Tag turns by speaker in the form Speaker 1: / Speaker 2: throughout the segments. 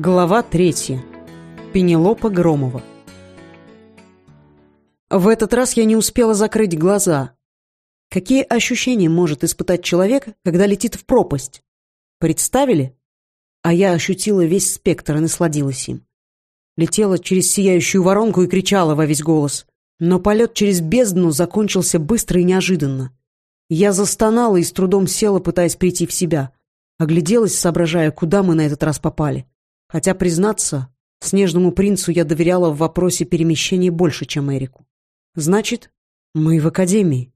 Speaker 1: Глава третья. Пенелопа Громова. В этот раз я не успела закрыть глаза. Какие ощущения может испытать человек, когда летит в пропасть? Представили? А я ощутила весь спектр и насладилась им. Летела через сияющую воронку и кричала во весь голос. Но полет через бездну закончился быстро и неожиданно. Я застонала и с трудом села, пытаясь прийти в себя. Огляделась, соображая, куда мы на этот раз попали. Хотя, признаться, снежному принцу я доверяла в вопросе перемещения больше, чем Эрику. Значит, мы в академии.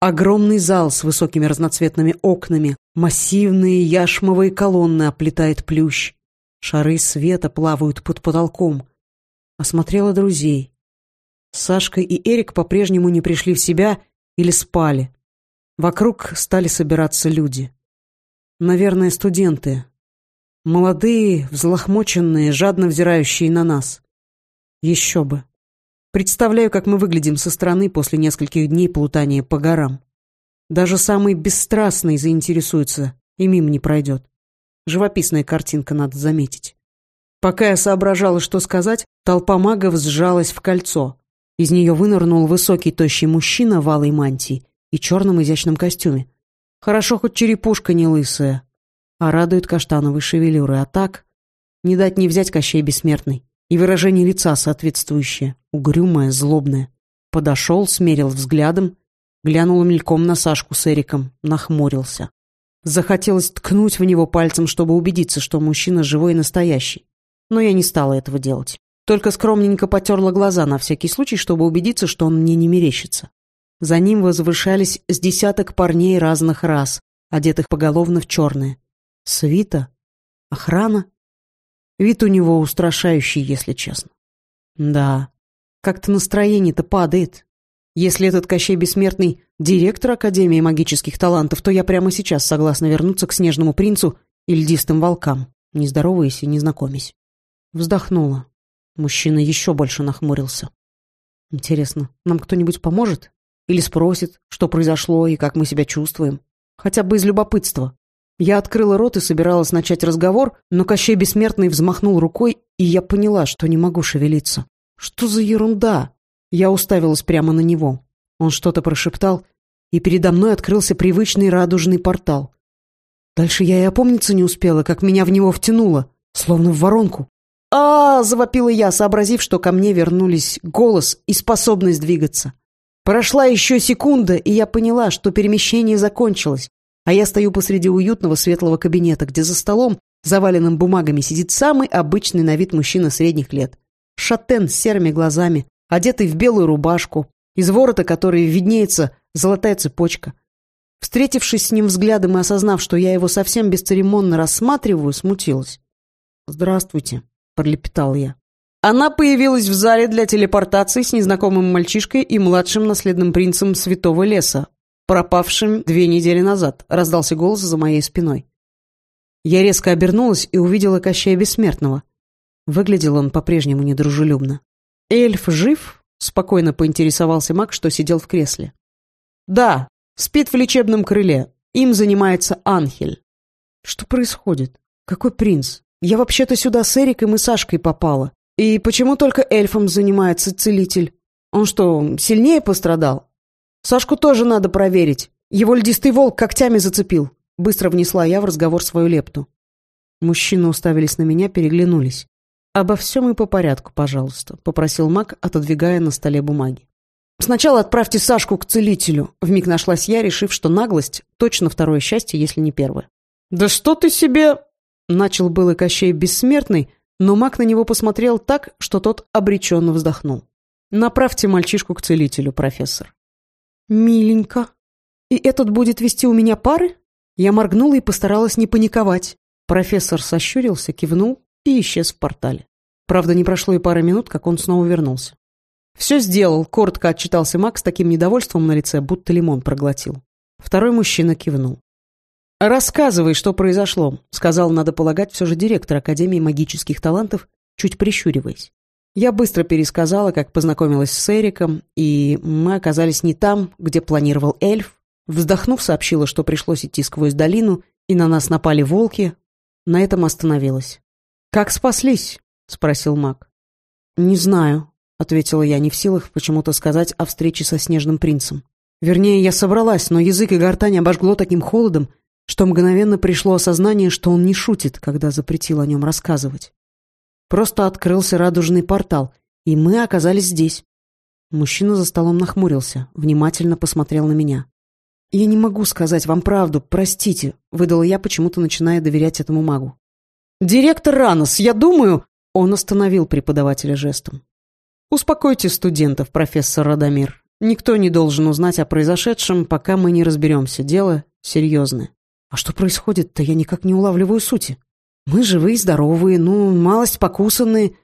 Speaker 1: Огромный зал с высокими разноцветными окнами, массивные яшмовые колонны оплетает плющ. Шары света плавают под потолком. Осмотрела друзей. Сашка и Эрик по-прежнему не пришли в себя или спали. Вокруг стали собираться люди. Наверное, студенты, Молодые, взлохмоченные, жадно взирающие на нас. Еще бы. Представляю, как мы выглядим со стороны после нескольких дней плутания по горам. Даже самый бесстрастный заинтересуется и мимо не пройдет. Живописная картинка, надо заметить. Пока я соображала, что сказать, толпа магов сжалась в кольцо. Из нее вынырнул высокий тощий мужчина в алой мантии и черном изящном костюме. Хорошо, хоть черепушка не лысая, а радует каштановые шевелюры. А так, не дать не взять Кощей Бессмертный. И выражение лица соответствующее, угрюмое, злобное. Подошел, смерил взглядом, глянул мельком на Сашку с Эриком, нахмурился. Захотелось ткнуть в него пальцем, чтобы убедиться, что мужчина живой и настоящий. Но я не стала этого делать. Только скромненько потерла глаза на всякий случай, чтобы убедиться, что он мне не мерещится. За ним возвышались с десяток парней разных рас, одетых поголовно в черное. Свита? Охрана? Вид у него устрашающий, если честно. Да, как-то настроение-то падает. Если этот Кощей Бессмертный директор Академии магических талантов, то я прямо сейчас согласна вернуться к Снежному принцу и льдистым волкам, не здороваясь и не знакомясь. Вздохнула. Мужчина еще больше нахмурился. Интересно, нам кто-нибудь поможет? Или спросит, что произошло и как мы себя чувствуем? Хотя бы из любопытства. Я открыла рот и собиралась начать разговор, но Кощей Бессмертный взмахнул рукой, и я поняла, что не могу шевелиться. Что за ерунда? Я уставилась прямо на него. Он что-то прошептал, и передо мной открылся привычный радужный портал. Дальше я и опомниться не успела, как меня в него втянуло, словно в воронку. а, -а, -а завопила я, сообразив, что ко мне вернулись голос и способность двигаться. Прошла еще секунда, и я поняла, что перемещение закончилось. А я стою посреди уютного светлого кабинета, где за столом, заваленным бумагами, сидит самый обычный на вид мужчина средних лет. Шатен с серыми глазами, одетый в белую рубашку, из ворота которой виднеется золотая цепочка. Встретившись с ним взглядом и осознав, что я его совсем бесцеремонно рассматриваю, смутилась. «Здравствуйте», — пролепетал я. Она появилась в зале для телепортации с незнакомым мальчишкой и младшим наследным принцем Святого Леса, пропавшим две недели назад», — раздался голос за моей спиной. Я резко обернулась и увидела Кощея Бессмертного. Выглядел он по-прежнему недружелюбно. «Эльф жив?» — спокойно поинтересовался маг, что сидел в кресле. «Да, спит в лечебном крыле. Им занимается Анхель». «Что происходит? Какой принц? Я вообще-то сюда с Эриком и Сашкой попала. И почему только эльфом занимается целитель? Он что, сильнее пострадал?» Сашку тоже надо проверить. Его льдистый волк когтями зацепил. Быстро внесла я в разговор свою лепту. Мужчины уставились на меня, переглянулись. «Обо всем и по порядку, пожалуйста», — попросил маг, отодвигая на столе бумаги. «Сначала отправьте Сашку к целителю», — вмиг нашлась я, решив, что наглость — точно второе счастье, если не первое. «Да что ты себе...» — начал был и Кощей Бессмертный, но маг на него посмотрел так, что тот обреченно вздохнул. «Направьте мальчишку к целителю, профессор». «Миленько. И этот будет вести у меня пары?» Я моргнула и постаралась не паниковать. Профессор сощурился, кивнул и исчез в портале. Правда, не прошло и пары минут, как он снова вернулся. «Все сделал», — коротко отчитался Макс с таким недовольством на лице, будто лимон проглотил. Второй мужчина кивнул. «Рассказывай, что произошло», — сказал, надо полагать, все же директор Академии магических талантов, чуть прищуриваясь. Я быстро пересказала, как познакомилась с Эриком, и мы оказались не там, где планировал эльф. Вздохнув, сообщила, что пришлось идти сквозь долину, и на нас напали волки. На этом остановилась. «Как спаслись?» — спросил маг. «Не знаю», — ответила я, не в силах почему-то сказать о встрече со Снежным принцем. Вернее, я собралась, но язык и гортань обожгло таким холодом, что мгновенно пришло осознание, что он не шутит, когда запретил о нем рассказывать. Просто открылся радужный портал, и мы оказались здесь. Мужчина за столом нахмурился, внимательно посмотрел на меня. «Я не могу сказать вам правду, простите», — выдала я, почему-то начиная доверять этому магу. «Директор Ранос, я думаю...» Он остановил преподавателя жестом. «Успокойте студентов, профессор Радомир. Никто не должен узнать о произошедшем, пока мы не разберемся. Дело серьезное». «А что происходит-то? Я никак не улавливаю сути. Мы живые, здоровые, ну, малость покусанные.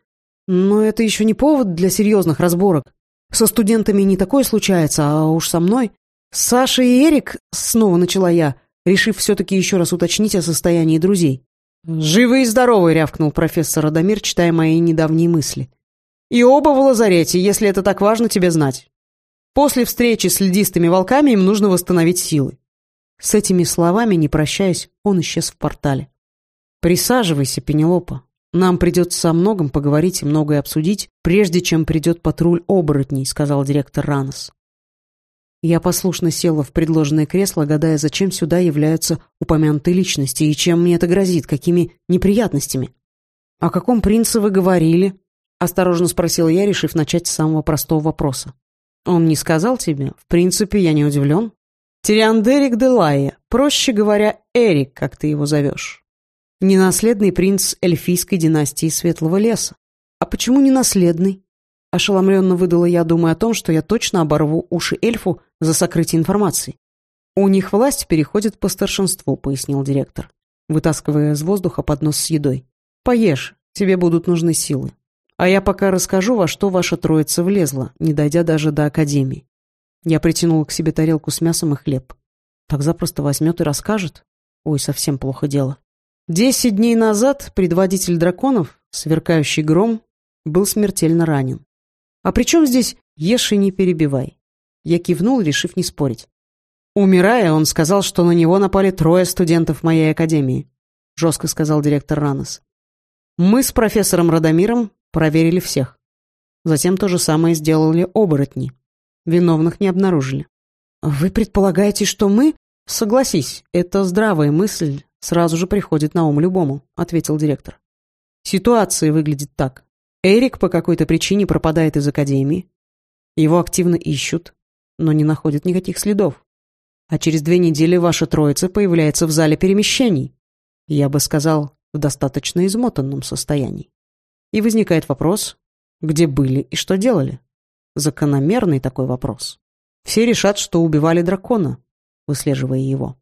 Speaker 1: Но это еще не повод для серьезных разборок. Со студентами не такое случается, а уж со мной. Саша и Эрик, снова начала я, решив все-таки еще раз уточнить о состоянии друзей. «Живы и здоровы!» — рявкнул профессор Радомир, читая мои недавние мысли. «И оба в лазарете, если это так важно тебе знать. После встречи с льдистыми волками им нужно восстановить силы». С этими словами, не прощаясь, он исчез в портале. «Присаживайся, Пенелопа. Нам придется о многом поговорить и многое обсудить, прежде чем придет патруль оборотней», — сказал директор Ранос. Я послушно села в предложенное кресло, гадая, зачем сюда являются упомянутые личности и чем мне это грозит, какими неприятностями. «О каком принце вы говорили?» — осторожно спросила я, решив начать с самого простого вопроса. «Он не сказал тебе? В принципе, я не удивлен. Тириандерик де Лайя, проще говоря, Эрик, как ты его зовешь. Ненаследный принц эльфийской династии Светлого Леса. А почему ненаследный? Ошеломленно выдала я, думая о том, что я точно оборву уши эльфу за сокрытие информации. «У них власть переходит по старшинству», — пояснил директор, вытаскивая из воздуха поднос с едой. «Поешь, тебе будут нужны силы. А я пока расскажу, во что ваша троица влезла, не дойдя даже до академии». Я притянула к себе тарелку с мясом и хлеб. Так запросто возьмет и расскажет? Ой, совсем плохо дело. Десять дней назад предводитель драконов, сверкающий гром, был смертельно ранен. «А при чем здесь «ешь и не перебивай»?» Я кивнул, решив не спорить. Умирая, он сказал, что на него напали трое студентов моей академии, жестко сказал директор Ранос. Мы с профессором Радомиром проверили всех. Затем то же самое сделали оборотни. Виновных не обнаружили. Вы предполагаете, что мы? Согласись, это здравая мысль сразу же приходит на ум любому, ответил директор. Ситуация выглядит так. Эрик по какой-то причине пропадает из академии. Его активно ищут, но не находят никаких следов. А через две недели ваша троица появляется в зале перемещений. Я бы сказал, в достаточно измотанном состоянии. И возникает вопрос, где были и что делали? Закономерный такой вопрос. Все решат, что убивали дракона, выслеживая его.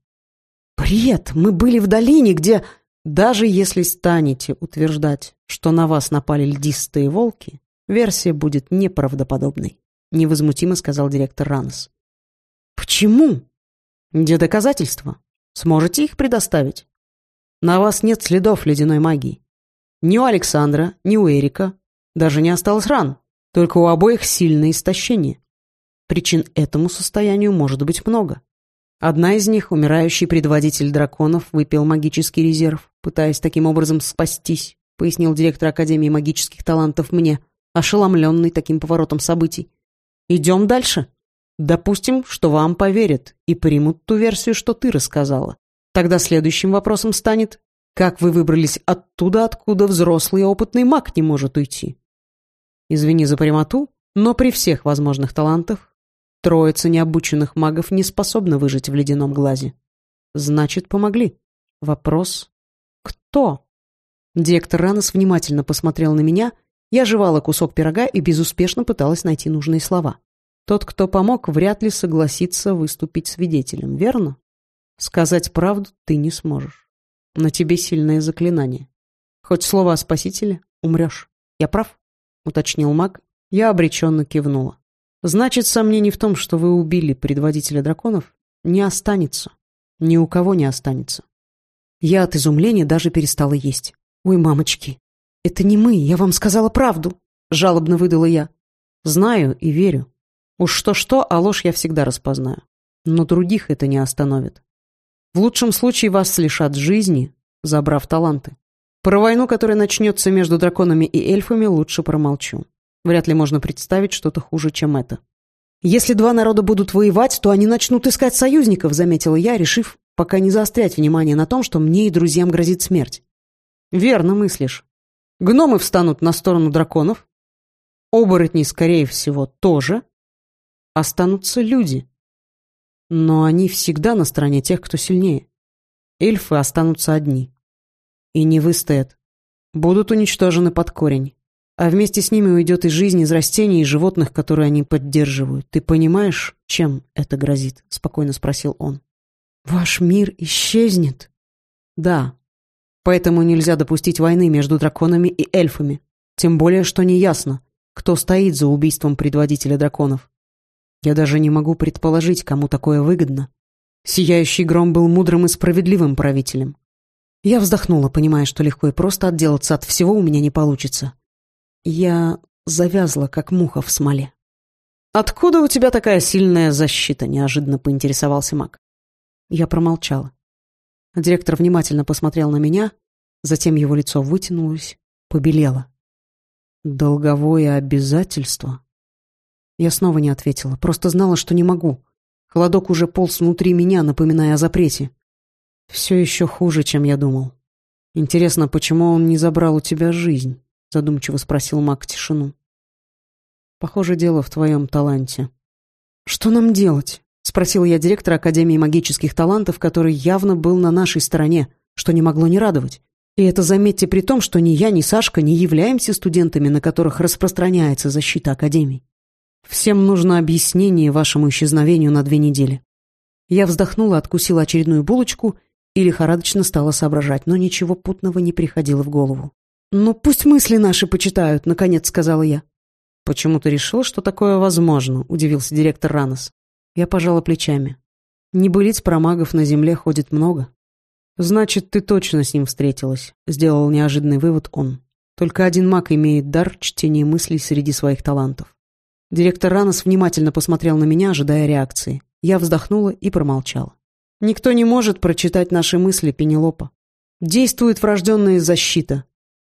Speaker 1: «Бред! Мы были в долине, где...» Даже если станете утверждать, что на вас напали льдистые волки, версия будет неправдоподобной, невозмутимо сказал директор Ранс. Почему? Где доказательства? Сможете их предоставить? На вас нет следов ледяной магии. Ни у Александра, ни у Эрика даже не осталось ран, только у обоих сильное истощение. Причин этому состоянию может быть много. Одна из них, умирающий предводитель драконов, выпил магический резерв, пытаясь таким образом спастись, пояснил директор Академии магических талантов мне, ошеломленный таким поворотом событий. Идем дальше. Допустим, что вам поверят и примут ту версию, что ты рассказала. Тогда следующим вопросом станет, как вы выбрались оттуда, откуда взрослый опытный маг не может уйти? Извини за прямоту, но при всех возможных талантах Троица необученных магов не способна выжить в ледяном глазе. Значит, помогли. Вопрос — кто? Директор Ранос внимательно посмотрел на меня, я жевала кусок пирога и безуспешно пыталась найти нужные слова. Тот, кто помог, вряд ли согласится выступить свидетелем, верно? Сказать правду ты не сможешь. На тебе сильное заклинание. Хоть слово о спасителе — умрешь. Я прав? — уточнил маг. Я обреченно кивнула. Значит, сомнений в том, что вы убили предводителя драконов, не останется. Ни у кого не останется. Я от изумления даже перестала есть. «Ой, мамочки, это не мы, я вам сказала правду!» Жалобно выдала я. «Знаю и верю. Уж что-что, а ложь я всегда распознаю. Но других это не остановит. В лучшем случае вас лишат жизни, забрав таланты. Про войну, которая начнется между драконами и эльфами, лучше промолчу. Вряд ли можно представить что-то хуже, чем это. «Если два народа будут воевать, то они начнут искать союзников», — заметила я, решив пока не заострять внимание на том, что мне и друзьям грозит смерть. «Верно мыслишь. Гномы встанут на сторону драконов. Оборотни, скорее всего, тоже. Останутся люди. Но они всегда на стороне тех, кто сильнее. Эльфы останутся одни. И не выстоят. Будут уничтожены под корень. А вместе с ними уйдет и жизнь из растений и животных, которые они поддерживают. Ты понимаешь, чем это грозит? Спокойно спросил он. Ваш мир исчезнет? Да. Поэтому нельзя допустить войны между драконами и эльфами. Тем более, что неясно, кто стоит за убийством предводителя драконов. Я даже не могу предположить, кому такое выгодно. Сияющий гром был мудрым и справедливым правителем. Я вздохнула, понимая, что легко и просто отделаться от всего у меня не получится. Я завязла, как муха в смоле. «Откуда у тебя такая сильная защита?» — неожиданно поинтересовался маг. Я промолчала. Директор внимательно посмотрел на меня, затем его лицо вытянулось, побелело. «Долговое обязательство?» Я снова не ответила, просто знала, что не могу. Холодок уже полз внутри меня, напоминая о запрете. Все еще хуже, чем я думал. Интересно, почему он не забрал у тебя жизнь? Задумчиво спросил Мак тишину. Похоже, дело в твоем таланте. Что нам делать? Спросил я директора Академии магических талантов, который явно был на нашей стороне, что не могло не радовать. И это заметьте при том, что ни я, ни Сашка не являемся студентами, на которых распространяется защита Академии. Всем нужно объяснение вашему исчезновению на две недели. Я вздохнула, откусила очередную булочку и лихорадочно стала соображать, но ничего путного не приходило в голову. «Ну, пусть мысли наши почитают», — наконец сказала я. «Почему ты решил, что такое возможно?» — удивился директор Ранос. Я пожала плечами. «Небылиц про магов на земле ходит много». «Значит, ты точно с ним встретилась», — сделал неожиданный вывод он. «Только один маг имеет дар чтения мыслей среди своих талантов». Директор Ранос внимательно посмотрел на меня, ожидая реакции. Я вздохнула и промолчала. Никто не может прочитать наши мысли, Пенелопа. Действует врожденная защита.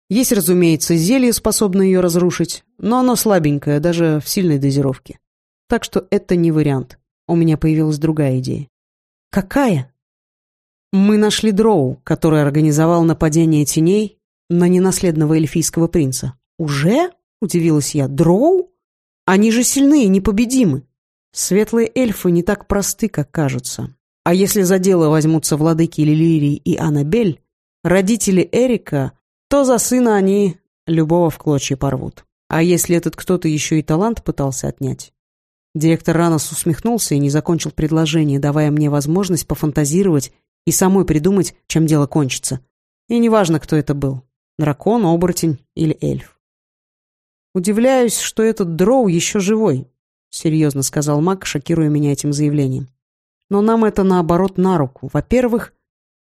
Speaker 1: Есть, разумеется, зелье, способное ее разрушить, но оно слабенькое, даже в сильной дозировке. Так что это не вариант. У меня появилась другая идея. Какая? Мы нашли Дроу, который организовал нападение теней на ненаследного эльфийского принца. Уже? Удивилась я. Дроу? Они же сильны и непобедимы. Светлые эльфы не так просты, как кажутся. А если за дело возьмутся владыки Лилирии и Аннабель, родители Эрика, то за сына они любого в клочья порвут. А если этот кто-то еще и талант пытался отнять? Директор Ранос усмехнулся и не закончил предложение, давая мне возможность пофантазировать и самой придумать, чем дело кончится. И неважно, кто это был — дракон, оборотень или эльф. «Удивляюсь, что этот дроу еще живой», — серьезно сказал маг, шокируя меня этим заявлением. Но нам это, наоборот, на руку. Во-первых,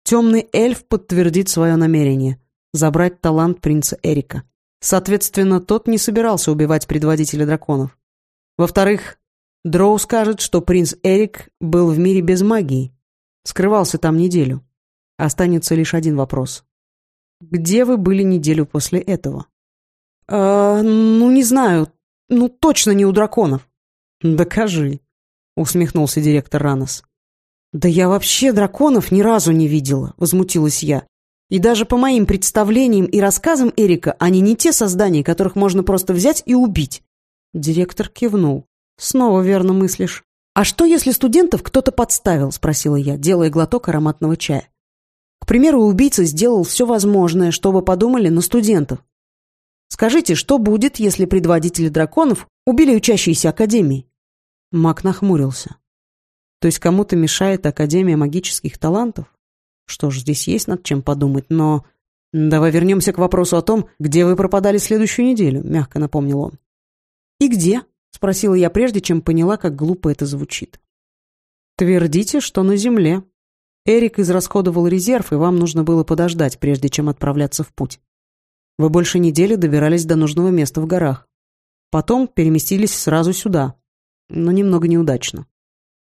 Speaker 1: темный эльф подтвердит свое намерение — забрать талант принца Эрика. Соответственно, тот не собирался убивать предводителя драконов. Во-вторых, Дроу скажет, что принц Эрик был в мире без магии. Скрывался там неделю. Останется лишь один вопрос. Где вы были неделю после этого? «Э, ну, не знаю. Ну, точно не у драконов. Докажи, усмехнулся директор Ранос. «Да я вообще драконов ни разу не видела», — возмутилась я. «И даже по моим представлениям и рассказам Эрика, они не те создания, которых можно просто взять и убить». Директор кивнул. «Снова верно мыслишь». «А что, если студентов кто-то подставил?» — спросила я, делая глоток ароматного чая. «К примеру, убийца сделал все возможное, чтобы подумали на студентов. Скажите, что будет, если предводители драконов убили учащиеся Академии?» Мак нахмурился. То есть кому-то мешает Академия магических талантов? Что ж, здесь есть над чем подумать, но... Давай вернемся к вопросу о том, где вы пропадали следующую неделю, мягко напомнил он. И где? Спросила я прежде, чем поняла, как глупо это звучит. Твердите, что на земле. Эрик израсходовал резерв, и вам нужно было подождать, прежде чем отправляться в путь. Вы больше недели добирались до нужного места в горах. Потом переместились сразу сюда, но немного неудачно.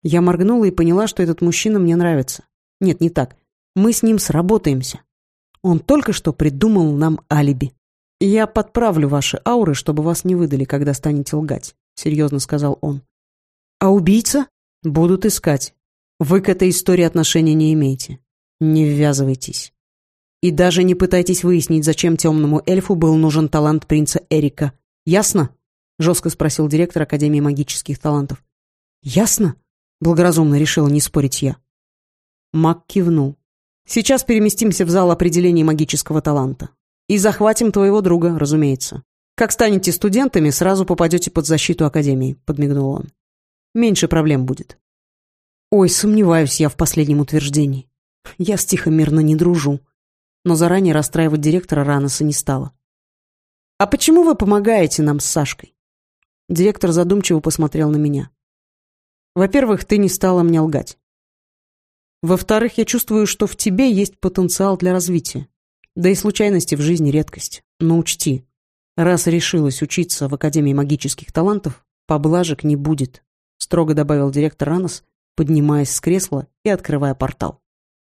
Speaker 1: Я моргнула и поняла, что этот мужчина мне нравится. Нет, не так. Мы с ним сработаемся. Он только что придумал нам алиби. «Я подправлю ваши ауры, чтобы вас не выдали, когда станете лгать», — серьезно сказал он. «А убийца?» «Будут искать. Вы к этой истории отношения не имеете. Не ввязывайтесь. И даже не пытайтесь выяснить, зачем темному эльфу был нужен талант принца Эрика. Ясно?» — жестко спросил директор Академии магических талантов. «Ясно?» — благоразумно решила не спорить я. Маг кивнул. «Сейчас переместимся в зал определения магического таланта. И захватим твоего друга, разумеется. Как станете студентами, сразу попадете под защиту Академии», — подмигнул он. «Меньше проблем будет». Ой, сомневаюсь я в последнем утверждении. Я с Тихомирно не дружу. Но заранее расстраивать директора Раноса не стала. «А почему вы помогаете нам с Сашкой?» Директор задумчиво посмотрел на меня. «Во-первых, ты не стала мне лгать. Во-вторых, я чувствую, что в тебе есть потенциал для развития. Да и случайности в жизни редкость. Но учти, раз решилась учиться в Академии магических талантов, поблажек не будет», строго добавил директор Ранос, поднимаясь с кресла и открывая портал.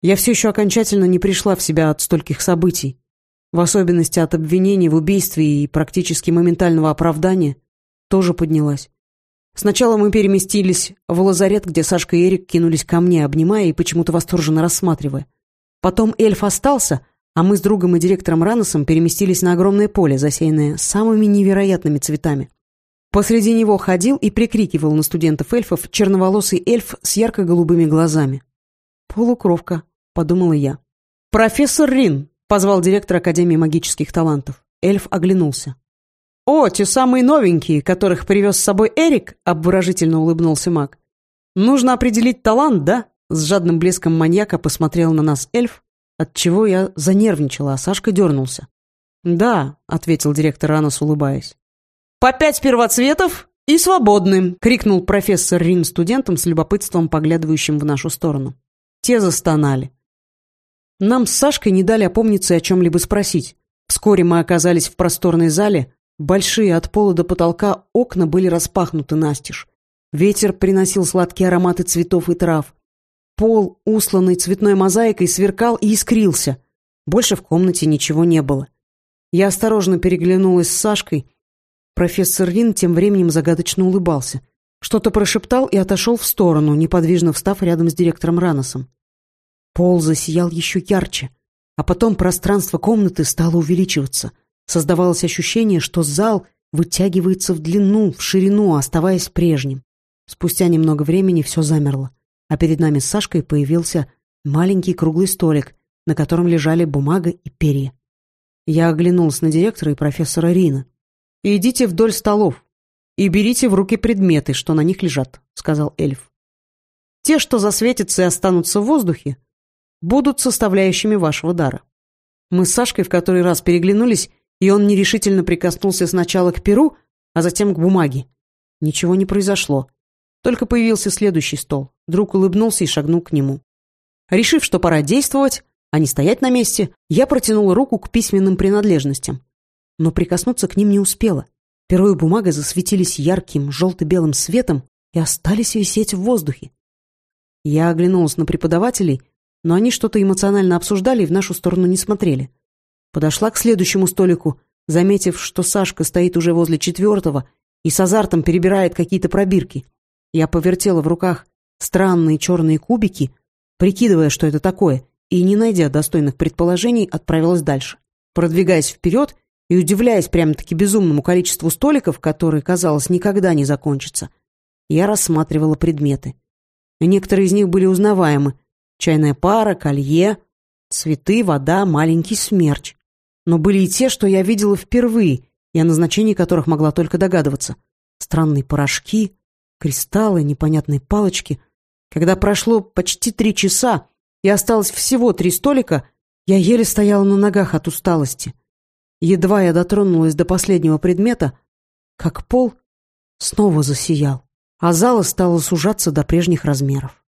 Speaker 1: Я все еще окончательно не пришла в себя от стольких событий, в особенности от обвинений в убийстве и практически моментального оправдания, тоже поднялась. Сначала мы переместились в лазарет, где Сашка и Эрик кинулись ко мне, обнимая и почему-то восторженно рассматривая. Потом эльф остался, а мы с другом и директором Раносом переместились на огромное поле, засеянное самыми невероятными цветами. Посреди него ходил и прикрикивал на студентов-эльфов черноволосый эльф с ярко-голубыми глазами. «Полукровка», — подумала я. «Профессор Рин», — позвал директор Академии магических талантов. Эльф оглянулся. «О, те самые новенькие, которых привез с собой Эрик», — обворожительно улыбнулся маг. «Нужно определить талант, да?» С жадным блеском маньяка посмотрел на нас эльф, отчего я занервничала, а Сашка дернулся. «Да», — ответил директор Анос, улыбаясь. «По пять первоцветов и свободным!» — крикнул профессор Рин студентам с любопытством, поглядывающим в нашу сторону. Те застонали. Нам с Сашкой не дали опомниться и о чем-либо спросить. Вскоре мы оказались в просторной зале. Большие от пола до потолка окна были распахнуты настежь. Ветер приносил сладкие ароматы цветов и трав. Пол, усланный цветной мозаикой, сверкал и искрился. Больше в комнате ничего не было. Я осторожно переглянулась с Сашкой — Профессор Рин тем временем загадочно улыбался. Что-то прошептал и отошел в сторону, неподвижно встав рядом с директором Раносом. Пол засиял еще ярче, а потом пространство комнаты стало увеличиваться. Создавалось ощущение, что зал вытягивается в длину, в ширину, оставаясь прежним. Спустя немного времени все замерло, а перед нами с Сашкой появился маленький круглый столик, на котором лежали бумага и перья. Я оглянулась на директора и профессора Рина. «Идите вдоль столов и берите в руки предметы, что на них лежат», — сказал эльф. «Те, что засветятся и останутся в воздухе, будут составляющими вашего дара». Мы с Сашкой в который раз переглянулись, и он нерешительно прикоснулся сначала к перу, а затем к бумаге. Ничего не произошло. Только появился следующий стол. Друг улыбнулся и шагнул к нему. Решив, что пора действовать, а не стоять на месте, я протянул руку к письменным принадлежностям но прикоснуться к ним не успела. Перо и бумага засветились ярким желто-белым светом и остались висеть в воздухе. Я оглянулась на преподавателей, но они что-то эмоционально обсуждали и в нашу сторону не смотрели. Подошла к следующему столику, заметив, что Сашка стоит уже возле четвертого и с азартом перебирает какие-то пробирки. Я повертела в руках странные черные кубики, прикидывая, что это такое, и, не найдя достойных предположений, отправилась дальше. Продвигаясь вперед, и удивляясь прямо-таки безумному количеству столиков, которые, казалось, никогда не закончатся, я рассматривала предметы. некоторые из них были узнаваемы. Чайная пара, колье, цветы, вода, маленький смерч. Но были и те, что я видела впервые, и о назначении которых могла только догадываться. Странные порошки, кристаллы, непонятные палочки. Когда прошло почти три часа и осталось всего три столика, я еле стояла на ногах от усталости. Едва я дотронулась до последнего предмета, как пол снова засиял, а зала стала сужаться до прежних размеров.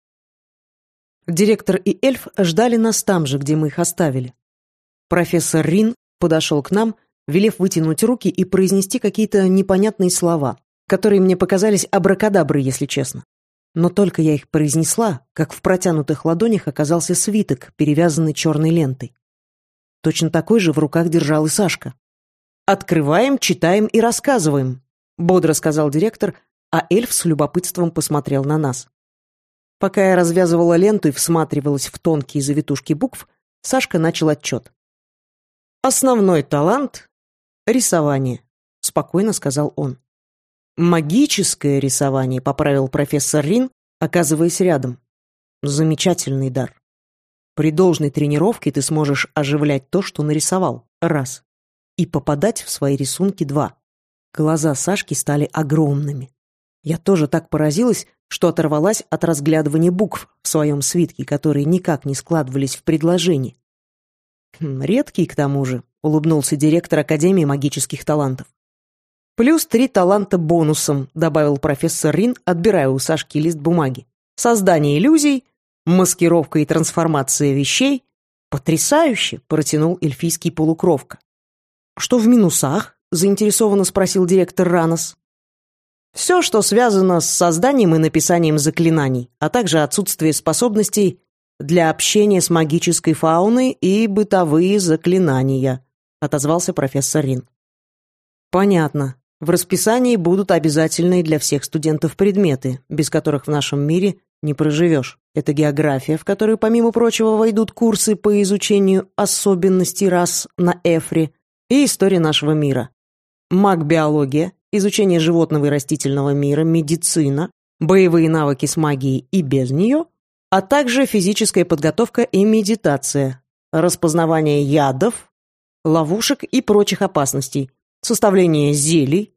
Speaker 1: Директор и эльф ждали нас там же, где мы их оставили. Профессор Рин подошел к нам, велев вытянуть руки и произнести какие-то непонятные слова, которые мне показались абракадаброй, если честно. Но только я их произнесла, как в протянутых ладонях оказался свиток, перевязанный черной лентой. Точно такой же в руках держал и Сашка. «Открываем, читаем и рассказываем», — бодро сказал директор, а эльф с любопытством посмотрел на нас. Пока я развязывала ленту и всматривалась в тонкие завитушки букв, Сашка начал отчет. «Основной талант — рисование», — спокойно сказал он. «Магическое рисование», — поправил профессор Рин, оказываясь рядом. «Замечательный дар. При должной тренировке ты сможешь оживлять то, что нарисовал. Раз. И попадать в свои рисунки. Два. Глаза Сашки стали огромными. Я тоже так поразилась, что оторвалась от разглядывания букв в своем свитке, которые никак не складывались в предложение. «Хм, «Редкий, к тому же», — улыбнулся директор Академии магических талантов. «Плюс три таланта бонусом», — добавил профессор Рин, отбирая у Сашки лист бумаги. «Создание иллюзий, маскировка и трансформация вещей. Потрясающе!» — протянул эльфийский полукровка. «Что в минусах?» — заинтересованно спросил директор Ранос. «Все, что связано с созданием и написанием заклинаний, а также отсутствие способностей для общения с магической фауной и бытовые заклинания», — отозвался профессор Рин. «Понятно. В расписании будут обязательные для всех студентов предметы, без которых в нашем мире не проживешь. Это география, в которую, помимо прочего, войдут курсы по изучению особенностей рас на Эфре и история нашего мира. Маг-биология, изучение животного и растительного мира, медицина, боевые навыки с магией и без нее, а также физическая подготовка и медитация, распознавание ядов, ловушек и прочих опасностей, составление зелий,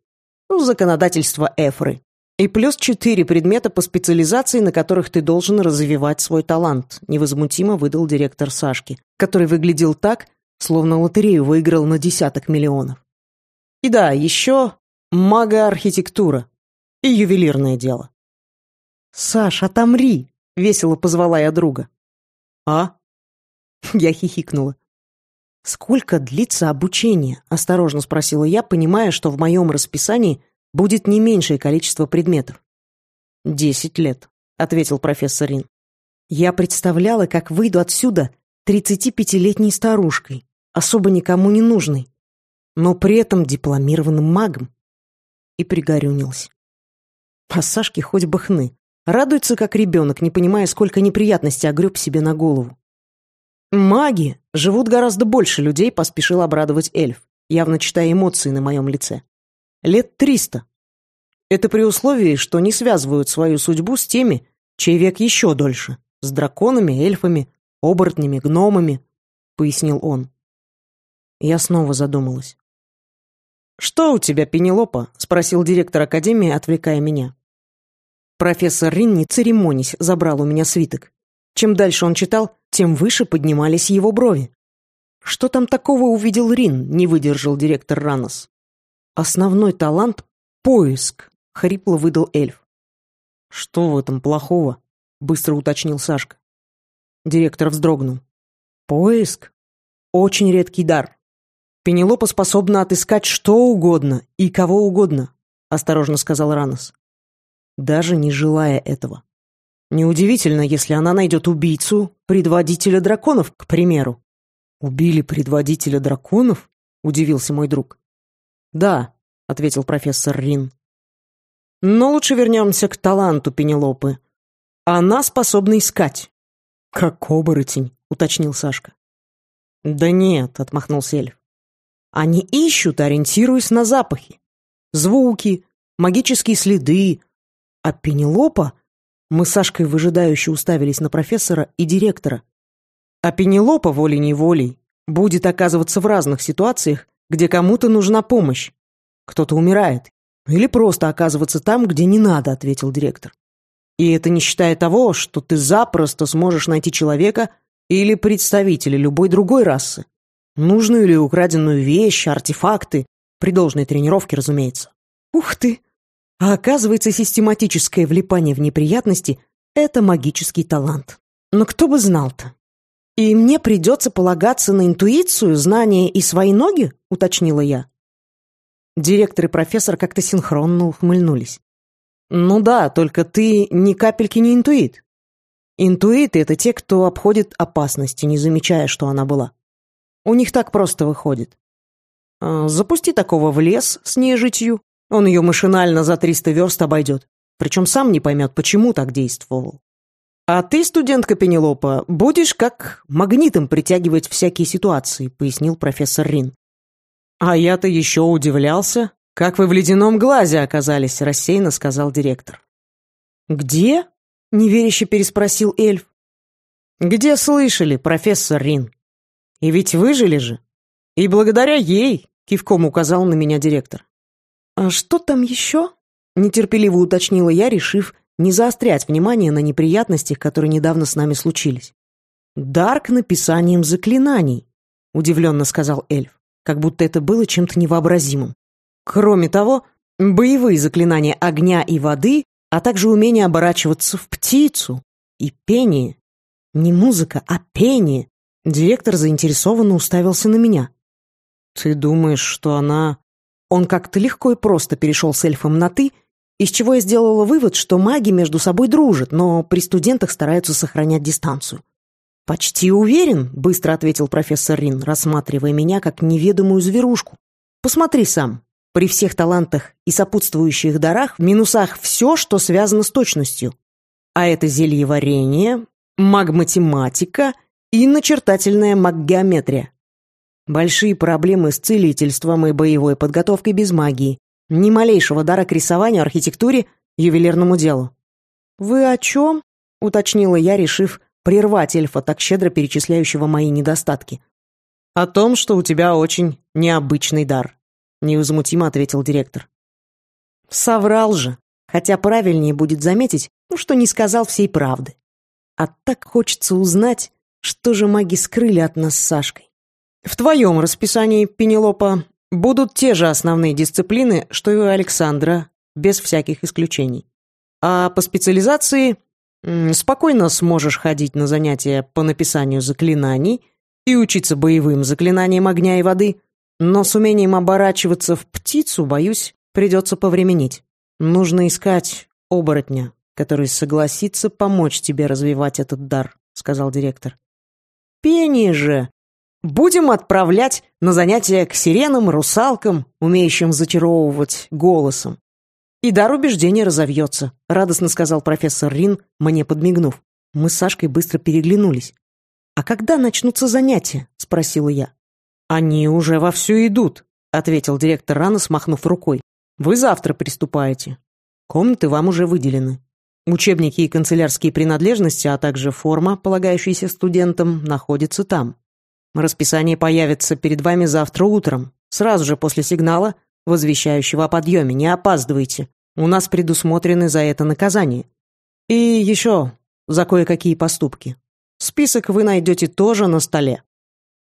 Speaker 1: законодательство Эфры. И плюс четыре предмета по специализации, на которых ты должен развивать свой талант, невозмутимо выдал директор Сашки, который выглядел так, словно лотерею выиграл на десяток миллионов. И да, еще мага-архитектура и ювелирное дело. «Саш, отомри!» — весело позвала я друга. «А?» Я хихикнула. «Сколько длится обучение?» — осторожно спросила я, понимая, что в моем расписании будет не меньшее количество предметов. «Десять лет», — ответил профессор Рин. «Я представляла, как выйду отсюда тридцатипятилетней старушкой, особо никому не нужной, но при этом дипломированным магом». И пригорюнился. А Сашке хоть бы хны. Радуется, как ребенок, не понимая, сколько неприятностей огреб себе на голову. «Маги живут гораздо больше людей», — поспешил обрадовать эльф, явно читая эмоции на моем лице. Лет триста. Это при условии, что не связывают свою судьбу с теми, чей век еще дольше, с драконами, эльфами, оборотнями, гномами, пояснил он. Я снова задумалась. «Что у тебя, Пенелопа?» — спросил директор академии, отвлекая меня. Профессор Рин, не церемонясь, забрал у меня свиток. Чем дальше он читал, тем выше поднимались его брови. «Что там такого увидел Рин?» — не выдержал директор Ранос. Основной талант — поиск, — хрипло выдал эльф. Что в этом плохого? — быстро уточнил Сашка. Директор вздрогнул. Поиск? Очень редкий дар. Пенелопа способна отыскать что угодно и кого угодно, — осторожно сказал Ранос. Даже не желая этого. Неудивительно, если она найдет убийцу, предводителя драконов, к примеру. «Убили предводителя драконов?» — удивился мой друг. «Да», — ответил профессор Рин. «Но лучше вернемся к таланту Пенелопы. Она способна искать». «Как оборотень», — уточнил Сашка. «Да нет», — отмахнулся эльф. «Они ищут, ориентируясь на запахи. Звуки, магические следы. А Пенелопа...» Мы с Сашкой выжидающе уставились на профессора и директора. А Пенелопа волей-неволей будет оказываться в разных ситуациях, где кому-то нужна помощь. Кто-то умирает. Или просто оказываться там, где не надо, ответил директор. И это не считая того, что ты запросто сможешь найти человека или представителя любой другой расы. Нужную или украденную вещь, артефакты, при должной тренировке, разумеется. Ух ты! А оказывается, систематическое влипание в неприятности — это магический талант. Но кто бы знал-то? «И мне придется полагаться на интуицию, знания и свои ноги?» — уточнила я. Директор и профессор как-то синхронно ухмыльнулись. «Ну да, только ты ни капельки не интуит. Интуиты — это те, кто обходит опасности, не замечая, что она была. У них так просто выходит. А, запусти такого в лес с нежитью, он ее машинально за 300 верст обойдет. Причем сам не поймет, почему так действовал. «А ты, студентка Пенелопа, будешь как магнитом притягивать всякие ситуации», — пояснил профессор Рин. «А я-то еще удивлялся, как вы в ледяном глазе оказались», — рассеянно сказал директор. «Где?» — неверяще переспросил эльф. «Где слышали, профессор Рин? И ведь выжили же. И благодаря ей», — кивком указал на меня директор. «А что там еще?» — нетерпеливо уточнила я, решив не заострять внимание на неприятностях, которые недавно с нами случились. «Дар к написанием заклинаний», — удивленно сказал эльф, как будто это было чем-то невообразимым. Кроме того, боевые заклинания огня и воды, а также умение оборачиваться в птицу и пение. Не музыка, а пение. Директор заинтересованно уставился на меня. «Ты думаешь, что она...» Он как-то легко и просто перешел с эльфом на «ты», из чего я сделала вывод, что маги между собой дружат, но при студентах стараются сохранять дистанцию. «Почти уверен», — быстро ответил профессор Рин, рассматривая меня как неведомую зверушку. «Посмотри сам. При всех талантах и сопутствующих дарах в минусах все, что связано с точностью. А это зельеварение, магматематика и начертательная маггеометрия. Большие проблемы с целительством и боевой подготовкой без магии. Ни малейшего дара к рисованию, архитектуре, ювелирному делу. «Вы о чем?» — уточнила я, решив прервать эльфа, так щедро перечисляющего мои недостатки. «О том, что у тебя очень необычный дар», — невозмутимо ответил директор. Соврал же, хотя правильнее будет заметить, ну, что не сказал всей правды. А так хочется узнать, что же маги скрыли от нас с Сашкой. В твоем расписании, Пенелопа, будут те же основные дисциплины, что и у Александра, без всяких исключений. А по специализации спокойно сможешь ходить на занятия по написанию заклинаний и учиться боевым заклинаниям огня и воды, но с умением оборачиваться в птицу, боюсь, придется повременить. Нужно искать оборотня, который согласится помочь тебе развивать этот дар, сказал директор. Пение же Будем отправлять на занятия к сиренам, русалкам, умеющим зачаровывать голосом. И дар убеждения разовьется, радостно сказал профессор Рин, мне подмигнув. Мы с Сашкой быстро переглянулись. «А когда начнутся занятия?» — спросила я. «Они уже вовсю идут», — ответил директор рано, смахнув рукой. «Вы завтра приступаете. Комнаты вам уже выделены. Учебники и канцелярские принадлежности, а также форма, полагающаяся студентам, находятся там. Расписание появится перед вами завтра утром, сразу же после сигнала, возвещающего о подъеме. Не опаздывайте. У нас предусмотрены за это наказания. И еще за кое-какие поступки. Список вы найдете тоже на столе.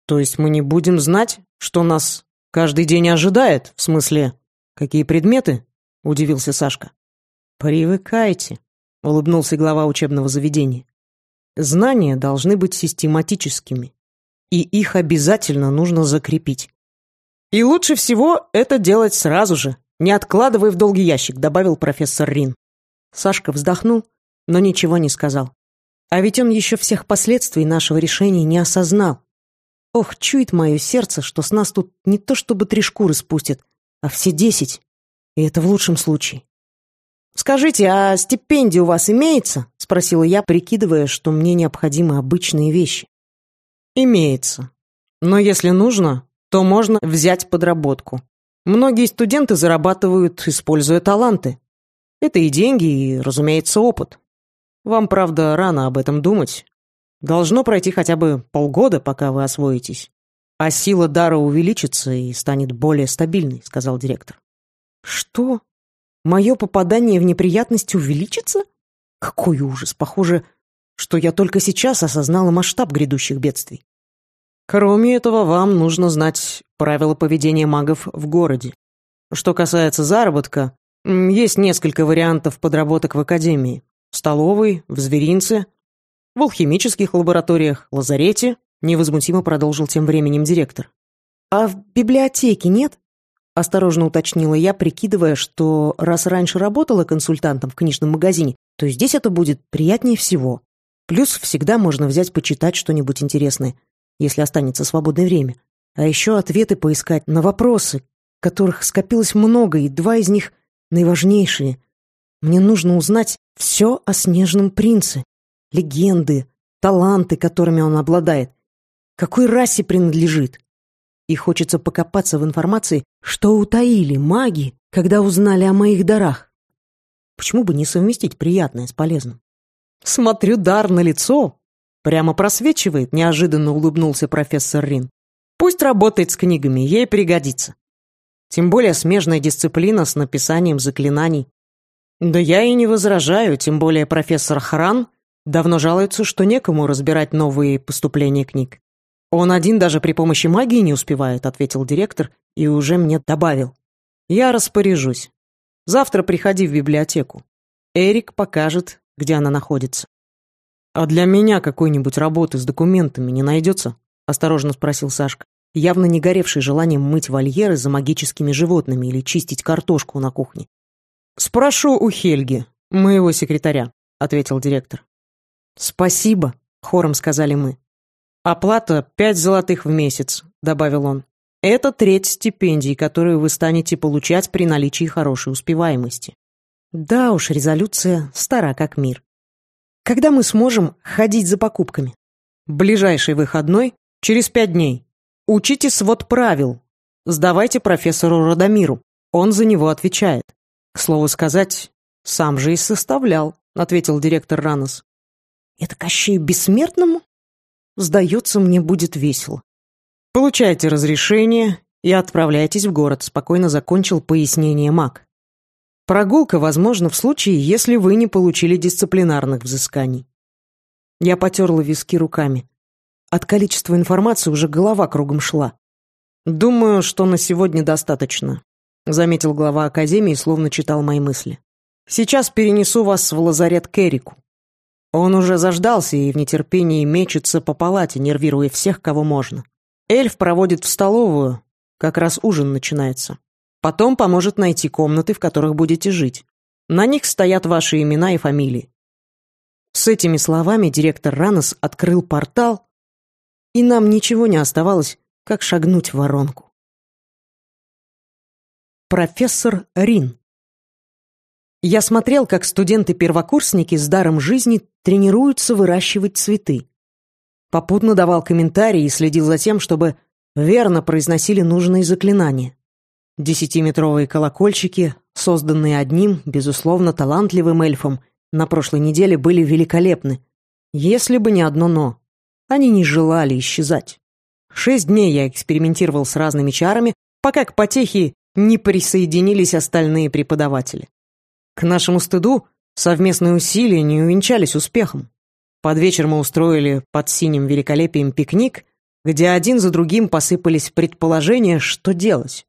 Speaker 1: То есть мы не будем знать, что нас каждый день ожидает, в смысле, какие предметы? Удивился Сашка. Привыкайте, улыбнулся глава учебного заведения. Знания должны быть систематическими и их обязательно нужно закрепить. И лучше всего это делать сразу же, не откладывая в долгий ящик, добавил профессор Рин. Сашка вздохнул, но ничего не сказал. А ведь он еще всех последствий нашего решения не осознал. Ох, чует мое сердце, что с нас тут не то чтобы три шкуры спустят, а все десять. И это в лучшем случае. «Скажите, а стипендия у вас имеется?» — спросила я, прикидывая, что мне необходимы обычные вещи. Имеется. Но если нужно, то можно взять подработку. Многие студенты зарабатывают, используя таланты. Это и деньги, и, разумеется, опыт. Вам, правда, рано об этом думать. Должно пройти хотя бы полгода, пока вы освоитесь. А сила дара увеличится и станет более стабильной, сказал директор. Что? Мое попадание в неприятности увеличится? Какой ужас! Похоже, что я только сейчас осознала масштаб грядущих бедствий. Кроме этого, вам нужно знать правила поведения магов в городе. Что касается заработка, есть несколько вариантов подработок в академии. В столовой, в зверинце, в алхимических лабораториях, лазарете, невозмутимо продолжил тем временем директор. А в библиотеке нет? Осторожно уточнила я, прикидывая, что раз раньше работала консультантом в книжном магазине, то здесь это будет приятнее всего. Плюс всегда можно взять почитать что-нибудь интересное. если останется свободное время. А еще ответы поискать на вопросы, которых скопилось много, и два из них наиважнейшие. Мне нужно узнать все о Снежном принце. Легенды, таланты, которыми он обладает. Какой расе принадлежит. И хочется покопаться в информации, что утаили маги, когда узнали о моих дарах. Почему бы не совместить приятное с полезным? Смотрю, дар на лицо. Прямо просвечивает, неожиданно улыбнулся профессор Рин. Пусть работает с книгами, ей пригодится. Тем более смежная дисциплина с написанием заклинаний. Да я и не возражаю, тем более профессор Хран давно жалуется, что некому разбирать новые поступления книг. Он один даже при помощи магии не успевает, ответил директор и уже мне добавил. Я распоряжусь. Завтра приходи в библиотеку. Эрик покажет, где она находится. А для меня какой-нибудь работы с документами не найдется? Осторожно спросил Сашка, явно не горевший желанием мыть вольеры за магическими животными или чистить картошку на кухне. Спрошу у Хельги, моего секретаря, ответил директор. Спасибо, хором сказали мы. Оплата пять золотых в месяц, добавил он. Это треть стипендий, которую вы станете получать при наличии хорошей успеваемости. Да уж, резолюция стара как мир. Когда мы сможем ходить за покупками? Ближайший выходной через пять дней. Учите свод правил. Сдавайте профессору Радомиру. Он за него отвечает. К слову сказать, сам же и составлял, ответил директор Ранос. Это Кощею Бессмертному? Сдается мне, будет весело. Получайте разрешение и отправляйтесь в город, спокойно закончил пояснение маг. Прогулка возможна в случае, если вы не получили дисциплинарных взысканий. Я потерла виски руками. От количества информации уже голова кругом шла. Думаю, что на сегодня достаточно, заметил глава академии, словно читал мои мысли. Сейчас перенесу вас в лазарет к Эрику. Он уже заждался и в нетерпении мечется по палате, нервируя всех, кого можно. Эльф проводит в столовую, как раз ужин начинается. Потом поможет найти комнаты, в которых будете жить. На них стоят ваши имена и фамилии. С этими словами директор Ранос открыл портал, и нам ничего не оставалось, как шагнуть в воронку. Профессор Рин Я смотрел, как студенты-первокурсники с даром жизни тренируются выращивать цветы. Попутно давал комментарии и следил за тем, чтобы верно произносили нужные заклинания. Десятиметровые колокольчики, созданные одним, безусловно, талантливым эльфом, на прошлой неделе были великолепны. Если бы не одно «но». Они не желали исчезать. Шесть дней я экспериментировал с разными чарами, пока к потехе не присоединились остальные преподаватели. К нашему стыду совместные усилия не увенчались успехом. Под вечер мы устроили под синим великолепием пикник, где один за другим посыпались предположения, что делать.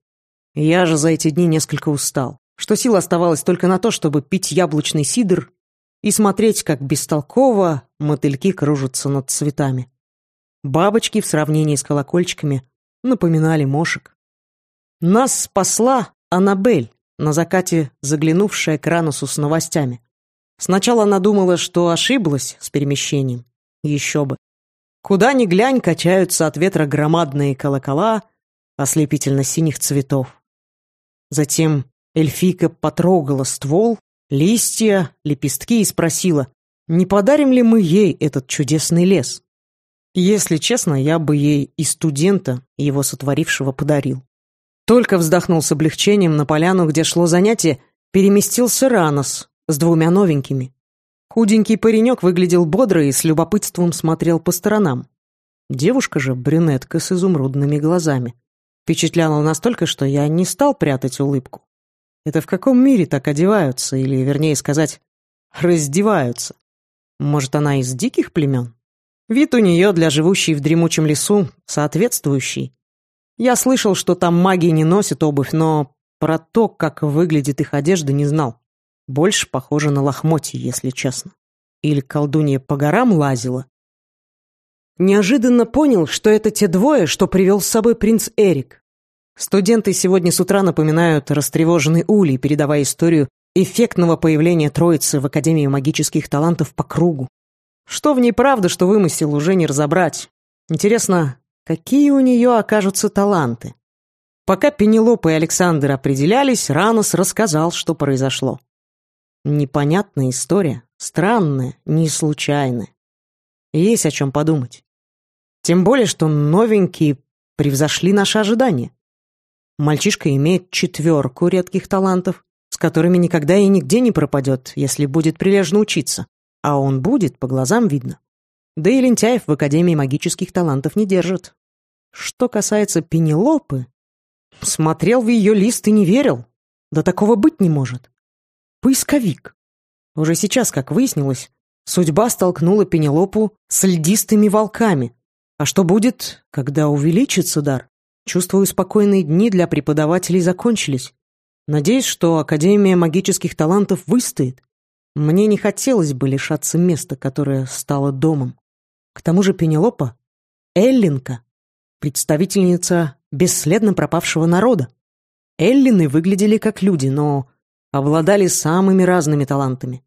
Speaker 1: Я же за эти дни несколько устал, что сил оставалось только на то, чтобы пить яблочный сидр и смотреть, как бестолково мотыльки кружатся над цветами. Бабочки в сравнении с колокольчиками напоминали мошек. Нас спасла Аннабель, на закате заглянувшая к Ранусу с новостями. Сначала она думала, что ошиблась с перемещением. Еще бы. Куда ни глянь, качаются от ветра громадные колокола ослепительно-синих цветов. Затем эльфийка потрогала ствол, листья, лепестки и спросила, не подарим ли мы ей этот чудесный лес. Если честно, я бы ей и студента, его сотворившего, подарил. Только вздохнул с облегчением на поляну, где шло занятие, переместился Ранос с двумя новенькими. Худенький паренек выглядел бодро и с любопытством смотрел по сторонам. Девушка же, брюнетка с изумрудными глазами, Впечатляла настолько, что я не стал прятать улыбку. Это в каком мире так одеваются, или, вернее сказать, раздеваются? Может, она из диких племен? Вид у нее для живущей в дремучем лесу соответствующий. Я слышал, что там маги не носят обувь, но про то, как выглядит их одежда, не знал. Больше похоже на лохмотье, если честно. Или колдунья по горам лазила, Неожиданно понял, что это те двое, что привел с собой принц Эрик. Студенты сегодня с утра напоминают растревоженный улей, передавая историю эффектного появления троицы в Академии магических талантов по кругу. Что в ней правда, что вымысел, уже не разобрать. Интересно, какие у нее окажутся таланты? Пока Пенелопа и Александр определялись, Ранос рассказал, что произошло. Непонятная история, странная, не случайная. Есть о чем подумать. Тем более, что новенькие превзошли наши ожидания. Мальчишка имеет четверку редких талантов, с которыми никогда и нигде не пропадет, если будет прилежно учиться. А он будет, по глазам видно. Да и лентяев в Академии магических талантов не держат. Что касается Пенелопы, смотрел в ее лист и не верил. Да такого быть не может. Поисковик. Уже сейчас, как выяснилось, судьба столкнула Пенелопу с льдистыми волками. А что будет, когда увеличится дар? Чувствую, спокойные дни для преподавателей закончились. Надеюсь, что Академия магических талантов выстоит. Мне не хотелось бы лишаться места, которое стало домом. К тому же Пенелопа — Эллинка, представительница бесследно пропавшего народа. Эллины выглядели как люди, но обладали самыми разными талантами.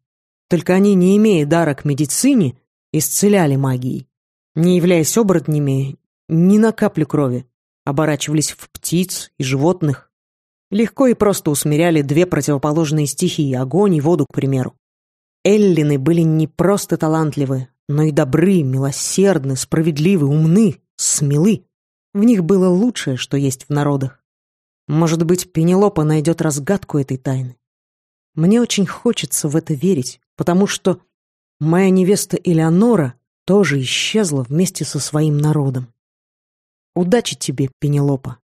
Speaker 1: Только они, не имея дара к медицине, исцеляли магией. Не являясь оборотнями, ни на каплю крови, оборачивались в птиц и животных. Легко и просто усмиряли две противоположные стихии, огонь и воду, к примеру. Эллины были не просто талантливы, но и добры, милосердны, справедливы, умны, смелы. В них было лучшее, что есть в народах. Может быть, Пенелопа найдет разгадку этой тайны. Мне очень хочется в это верить, потому что моя невеста Элеонора тоже исчезла вместе со своим народом. Удачи тебе, Пенелопа.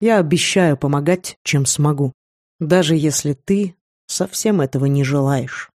Speaker 1: Я обещаю помогать, чем смогу, даже если ты совсем этого не желаешь.